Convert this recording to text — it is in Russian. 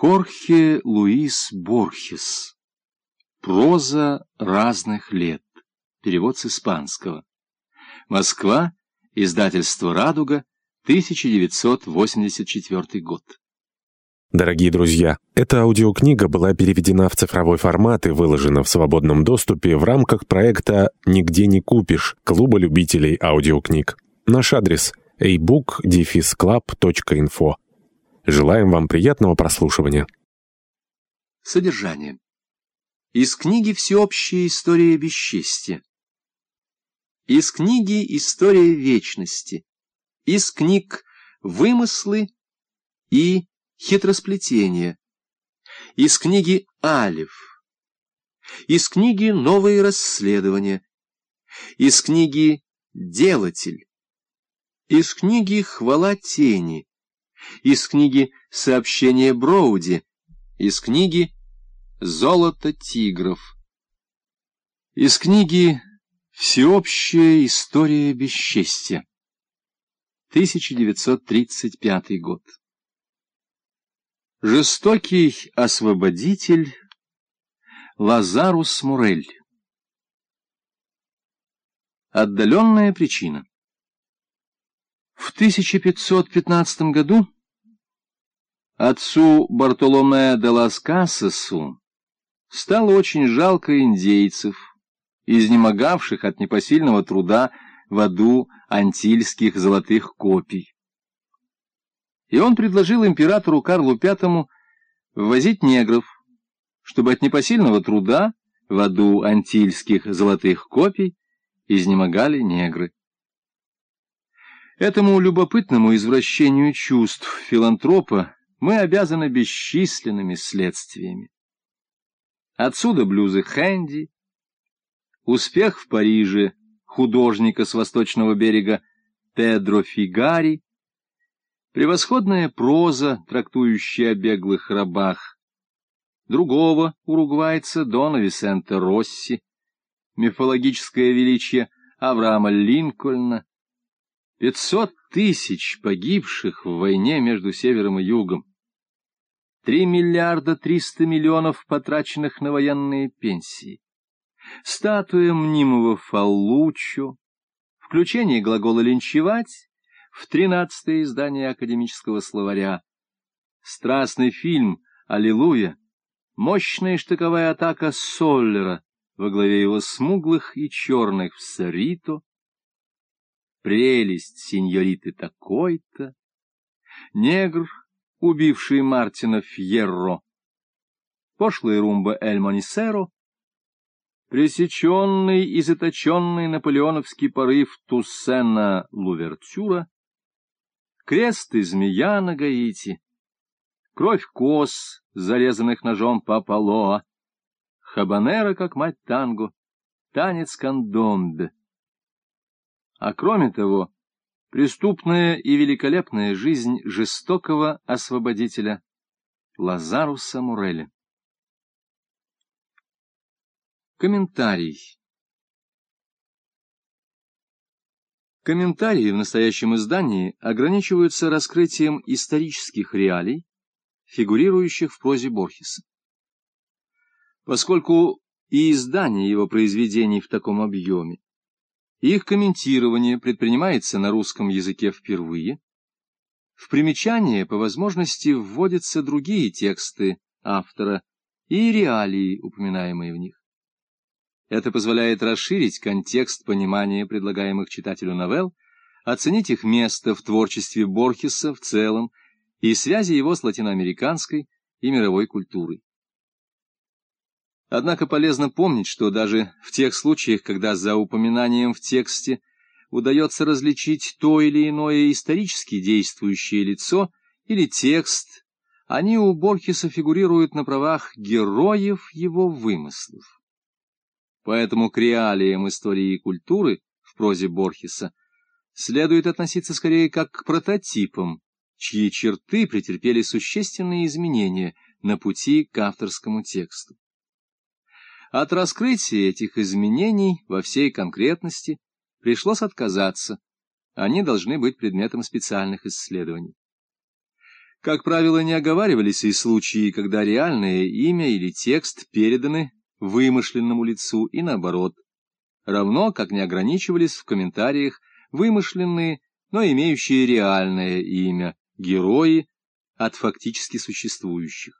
Хорхе Луис Борхес. Проза разных лет. Перевод с испанского. Москва. Издательство «Радуга», 1984 год. Дорогие друзья, эта аудиокнига была переведена в цифровой формат и выложена в свободном доступе в рамках проекта «Нигде не купишь» Клуба любителей аудиокниг. Наш адрес – ebook-club.info. Желаем вам приятного прослушивания. Содержание. Из книги «Всеобщая история бесчестия». Из книги «История вечности». Из книг «Вымыслы» и «Хитросплетения». Из книги «Алиф». Из книги «Новые расследования». Из книги «Делатель». Из книги «Хвала тени» из книги «Сообщение Броуди», из книги «Золото тигров», из книги «Всеобщая история бесчестия», 1935 год. Жестокий освободитель Лазарус Мурель. Отдаленная причина. В 1515 году отцу Бартоломе де лас Кассасу стало очень жалко индейцев, изнемогавших от непосильного труда в аду антильских золотых копий. И он предложил императору Карлу V ввозить негров, чтобы от непосильного труда в аду антильских золотых копий изнемогали негры. Этому любопытному извращению чувств филантропа мы обязаны бесчисленными следствиями. Отсюда блюзы Хэнди, успех в Париже художника с восточного берега Педро Фигари, превосходная проза, трактующая о беглых рабах, другого уругвайца Дона Висента Росси, мифологическое величие Авраама Линкольна, Пятьсот тысяч погибших в войне между севером и югом. Три миллиарда триста миллионов потраченных на военные пенсии. Статуя мнимого Фаллучо. Включение глагола «линчевать» в тринадцатое издание академического словаря. Страстный фильм «Аллилуйя». Мощная штыковая атака Соллера во главе его смуглых и черных в Сарито прелесть сеньориты такой-то, негр, убивший Мартина Фьерро, пошлая румба Эль Монисеро, пресеченный и заточенный наполеоновский порыв Туссена Лувертюра, крест и змея на Гаити, кровь коз, зарезанных ножом Папалоа, хабанера, как мать танго, танец кандомбе, а кроме того, преступная и великолепная жизнь жестокого освободителя Лазаруса Муреля. Комментарий Комментарии в настоящем издании ограничиваются раскрытием исторических реалий, фигурирующих в прозе Борхеса. Поскольку и издание его произведений в таком объеме их комментирование предпринимается на русском языке впервые. В примечание по возможности вводятся другие тексты автора и реалии, упоминаемые в них. Это позволяет расширить контекст понимания предлагаемых читателю новелл, оценить их место в творчестве Борхеса в целом и связи его с латиноамериканской и мировой культурой. Однако полезно помнить, что даже в тех случаях, когда за упоминанием в тексте удается различить то или иное исторически действующее лицо или текст, они у Борхеса фигурируют на правах героев его вымыслов. Поэтому к реалиям истории и культуры в прозе Борхеса следует относиться скорее как к прототипам, чьи черты претерпели существенные изменения на пути к авторскому тексту. От раскрытия этих изменений во всей конкретности пришлось отказаться. Они должны быть предметом специальных исследований. Как правило, не оговаривались и случаи, когда реальное имя или текст переданы вымышленному лицу и наоборот, равно как не ограничивались в комментариях вымышленные, но имеющие реальное имя, герои от фактически существующих.